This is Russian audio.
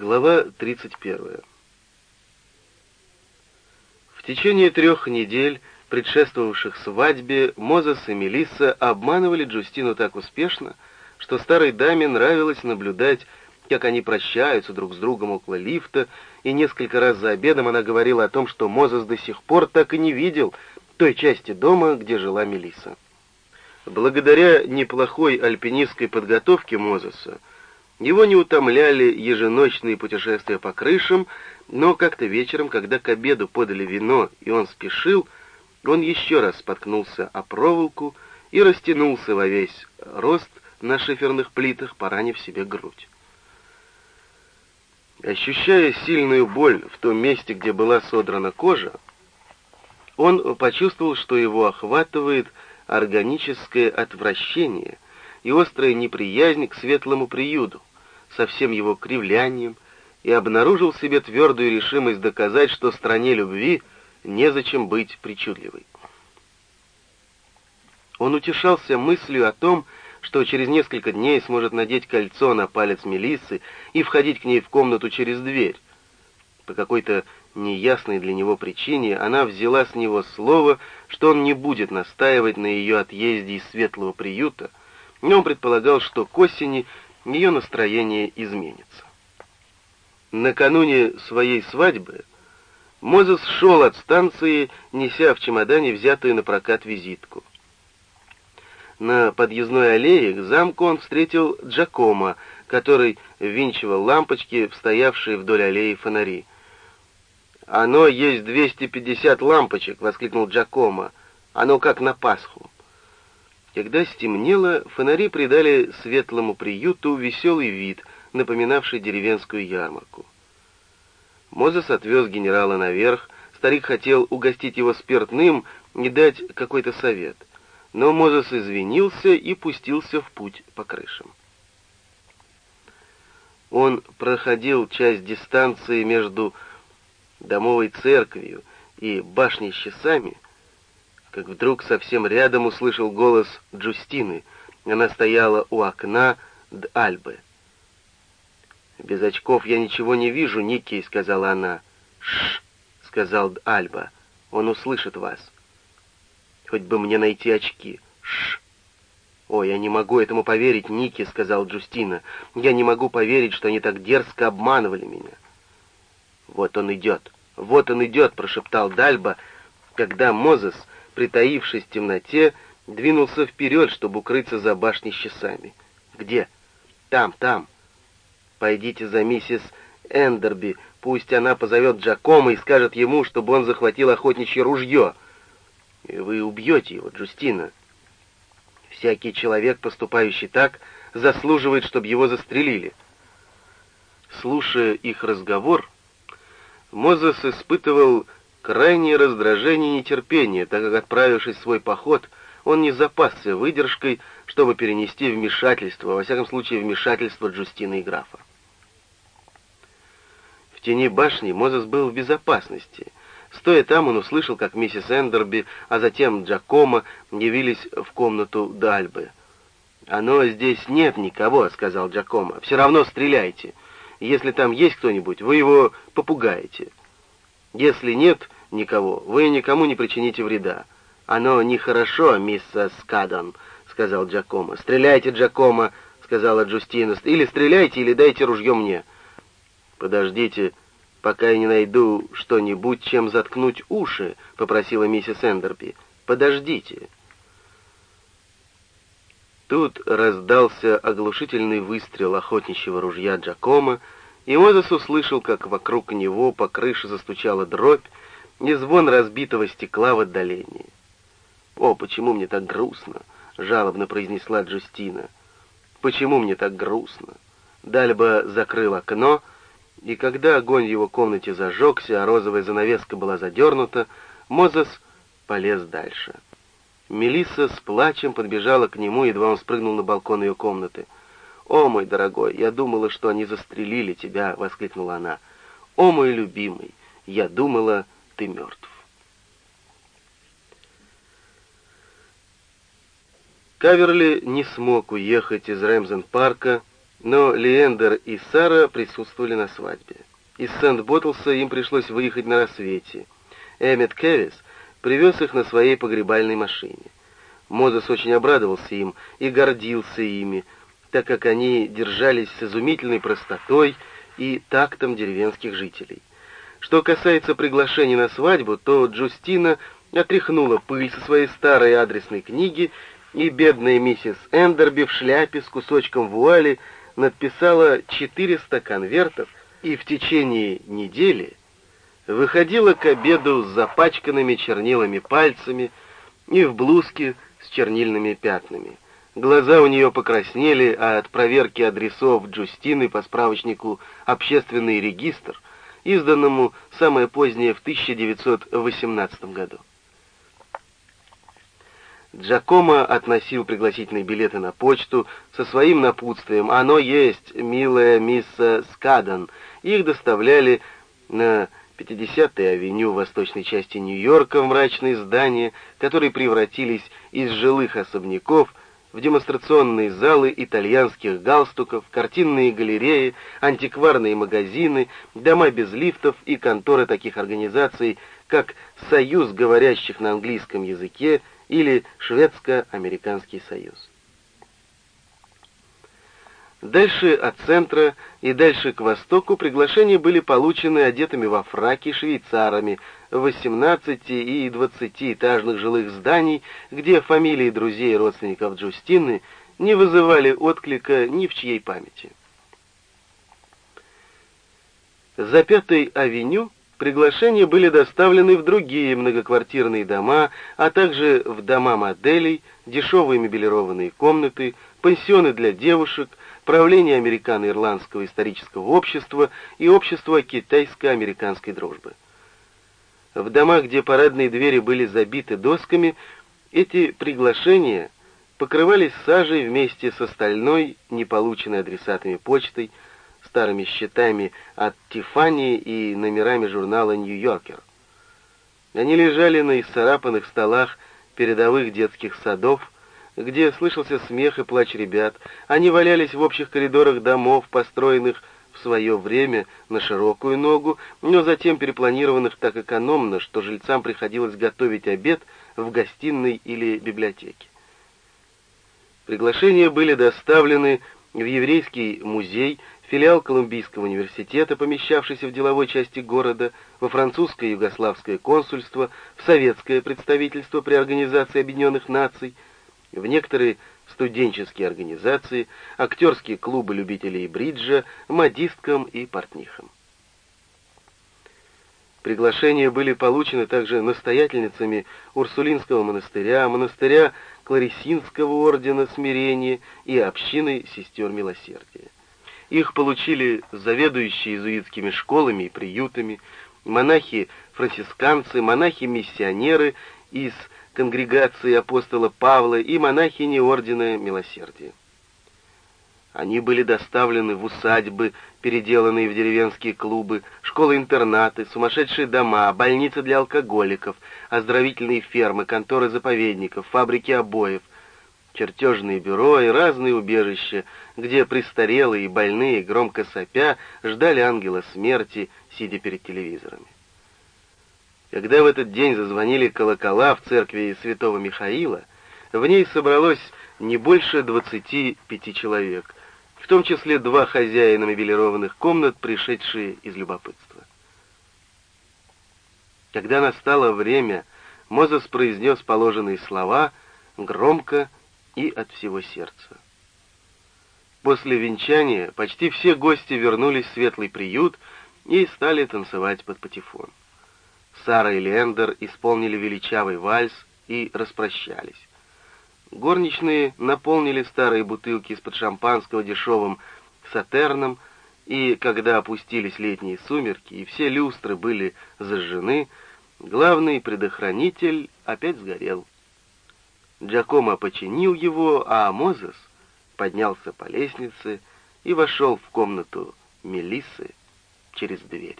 Глава 31. В течение трех недель, предшествовавших свадьбе, Мозес и Мелисса обманывали Джустину так успешно, что старой даме нравилось наблюдать, как они прощаются друг с другом около лифта, и несколько раз за обедом она говорила о том, что Мозес до сих пор так и не видел той части дома, где жила Мелисса. Благодаря неплохой альпинистской подготовке Мозеса, его не утомляли еженочные путешествия по крышам, но как-то вечером, когда к обеду подали вино, и он спешил, он еще раз споткнулся о проволоку и растянулся во весь рост на шиферных плитах, поранив себе грудь. Ощущая сильную боль в том месте, где была содрана кожа, он почувствовал, что его охватывает органическое отвращение и острая неприязнь к светлому приюду, со всем его кривлянием, и обнаружил в себе твердую решимость доказать, что стране любви незачем быть причудливой. Он утешался мыслью о том, что через несколько дней сможет надеть кольцо на палец Мелиссы и входить к ней в комнату через дверь. По какой-то неясной для него причине она взяла с него слово, что он не будет настаивать на ее отъезде из светлого приюта, но он предполагал, что к осени ее настроение изменится. Накануне своей свадьбы Мозес шел от станции, неся в чемодане взятую на прокат визитку. На подъездной аллее к замку он встретил Джакома, который ввинчивал лампочки, стоявшие вдоль аллеи фонари. «Оно есть 250 лампочек!» — воскликнул Джакома. «Оно как на Пасху!» Когда стемнело, фонари придали светлому приюту веселый вид, напоминавший деревенскую ярмарку. Мозес отвез генерала наверх, старик хотел угостить его спиртным и дать какой-то совет, но Мозес извинился и пустился в путь по крышам. Он проходил часть дистанции между домовой церковью и башней с часами, как вдруг совсем рядом услышал голос Джустины. Она стояла у окна Д'Альбы. «Без очков я ничего не вижу, Ники», — сказала она. «Шш», — сказал Альба, — «он услышит вас». «Хоть бы мне найти очки». «Шш». «О, я не могу этому поверить, Ники», — сказал Джустина. «Я не могу поверить, что они так дерзко обманывали меня». «Вот он идет, вот он идет», — прошептал Дальба, когда Мозес, притаившись в темноте, двинулся вперед, чтобы укрыться за башней часами. «Где?» «Там, там». Пойдите за миссис Эндерби, пусть она позовет Джакома и скажет ему, чтобы он захватил охотничье ружье. И вы убьете его, Джустина. Всякий человек, поступающий так, заслуживает, чтобы его застрелили. Слушая их разговор, Мозес испытывал крайнее раздражение и нетерпение, так как, отправившись в свой поход, он не запасся выдержкой, чтобы перенести вмешательство, во всяком случае вмешательство Джустина и графа. В тени башни Мозес был в безопасности. Стоя там, он услышал, как миссис Эндерби, а затем Джакомо явились в комнату Дальбы. «Оно здесь нет никого», — сказал Джакомо. «Все равно стреляйте. Если там есть кто-нибудь, вы его попугаете. Если нет никого, вы никому не причините вреда. Оно нехорошо, мисс Скадон», — сказал Джакомо. «Стреляйте, Джакомо», — сказала Джустина. «Или стреляйте, или дайте ружье мне». «Подождите, пока я не найду что-нибудь, чем заткнуть уши», — попросила миссис Эндерби. «Подождите». Тут раздался оглушительный выстрел охотничьего ружья Джакома, и Мозес услышал, как вокруг него по крыше застучала дробь и звон разбитого стекла в отдалении. «О, почему мне так грустно?» — жалобно произнесла Джустина. «Почему мне так грустно?» Дальба закрыл окно, — и когда огонь в его комнате зажегся, а розовая занавеска была задернута, Мозес полез дальше. Мелисса с плачем подбежала к нему, едва он спрыгнул на балкон ее комнаты. «О, мой дорогой, я думала, что они застрелили тебя!» — воскликнула она. «О, мой любимый, я думала, ты мертв!» Каверли не смог уехать из Рэмзен-парка, Но Леендер и Сара присутствовали на свадьбе. Из Сент-Боттлса им пришлось выехать на рассвете. Эммет Кевис привез их на своей погребальной машине. Мозес очень обрадовался им и гордился ими, так как они держались с изумительной простотой и тактом деревенских жителей. Что касается приглашений на свадьбу, то Джустина отряхнула пыль со своей старой адресной книги, и бедная миссис Эндерби в шляпе с кусочком вуали надписала 400 конвертов и в течение недели выходила к обеду с запачканными чернилами пальцами и в блузке с чернильными пятнами. Глаза у нее покраснели, а от проверки адресов Джустины по справочнику «Общественный регистр», изданному самое позднее в 1918 году. Джакомо относил пригласительные билеты на почту со своим напутствием. «Оно есть, милая мисс Скадан». Их доставляли на 50-й авеню восточной части Нью-Йорка в мрачные здания, которые превратились из жилых особняков в демонстрационные залы итальянских галстуков, картинные галереи, антикварные магазины, дома без лифтов и конторы таких организаций, как «Союз говорящих на английском языке» или Шведско-Американский союз. Дальше от центра и дальше к востоку приглашения были получены одетыми во фраки швейцарами в 18 и 20-этажных жилых зданий, где фамилии друзей и родственников Джустины не вызывали отклика ни в чьей памяти. За Пятой авеню приглашения были доставлены в другие многоквартирные дома, а также в дома моделей, дешевые мебелированные комнаты, пансионы для девушек, правление Американо-Ирландского исторического общества и общества китайско-американской дружбы. В домах, где парадные двери были забиты досками, эти приглашения покрывались сажей вместе с остальной, не полученной адресатами почтой, старыми счетами от Тифани и номерами журнала «Нью-Йоркер». Они лежали на исцарапанных столах передовых детских садов, где слышался смех и плач ребят. Они валялись в общих коридорах домов, построенных в свое время на широкую ногу, но затем перепланированных так экономно, что жильцам приходилось готовить обед в гостиной или библиотеке. Приглашения были доставлены в еврейский музей, филиал Колумбийского университета, помещавшийся в деловой части города, во французское югославское консульство, в советское представительство при Организации Объединенных Наций – в некоторые студенческие организации, актерские клубы любителей бриджа, модисткам и портнихам. Приглашения были получены также настоятельницами Урсулинского монастыря, монастыря Кларисинского ордена смирения и общины сестер милосердия. Их получили заведующие иезуитскими школами и приютами, монахи-францисканцы, монахи-миссионеры из конгрегации апостола Павла и монахини Ордена Милосердия. Они были доставлены в усадьбы, переделанные в деревенские клубы, школы-интернаты, сумасшедшие дома, больницы для алкоголиков, оздоровительные фермы, конторы заповедников, фабрики обоев, чертежные бюро и разные убежища, где престарелые и больные, громко сопя, ждали ангела смерти, сидя перед телевизорами. Когда в этот день зазвонили колокола в церкви святого Михаила, в ней собралось не больше 25 человек, в том числе два хозяина мебелированных комнат, пришедшие из любопытства. Когда настало время, Мозес произнес положенные слова громко и от всего сердца. После венчания почти все гости вернулись в светлый приют и стали танцевать под патефон. Сара и Лендер исполнили величавый вальс и распрощались. Горничные наполнили старые бутылки из-под шампанского дешевым сатерном, и когда опустились летние сумерки и все люстры были зажжены, главный предохранитель опять сгорел. Джакомо починил его, а Мозес поднялся по лестнице и вошел в комнату Мелиссы через дверь.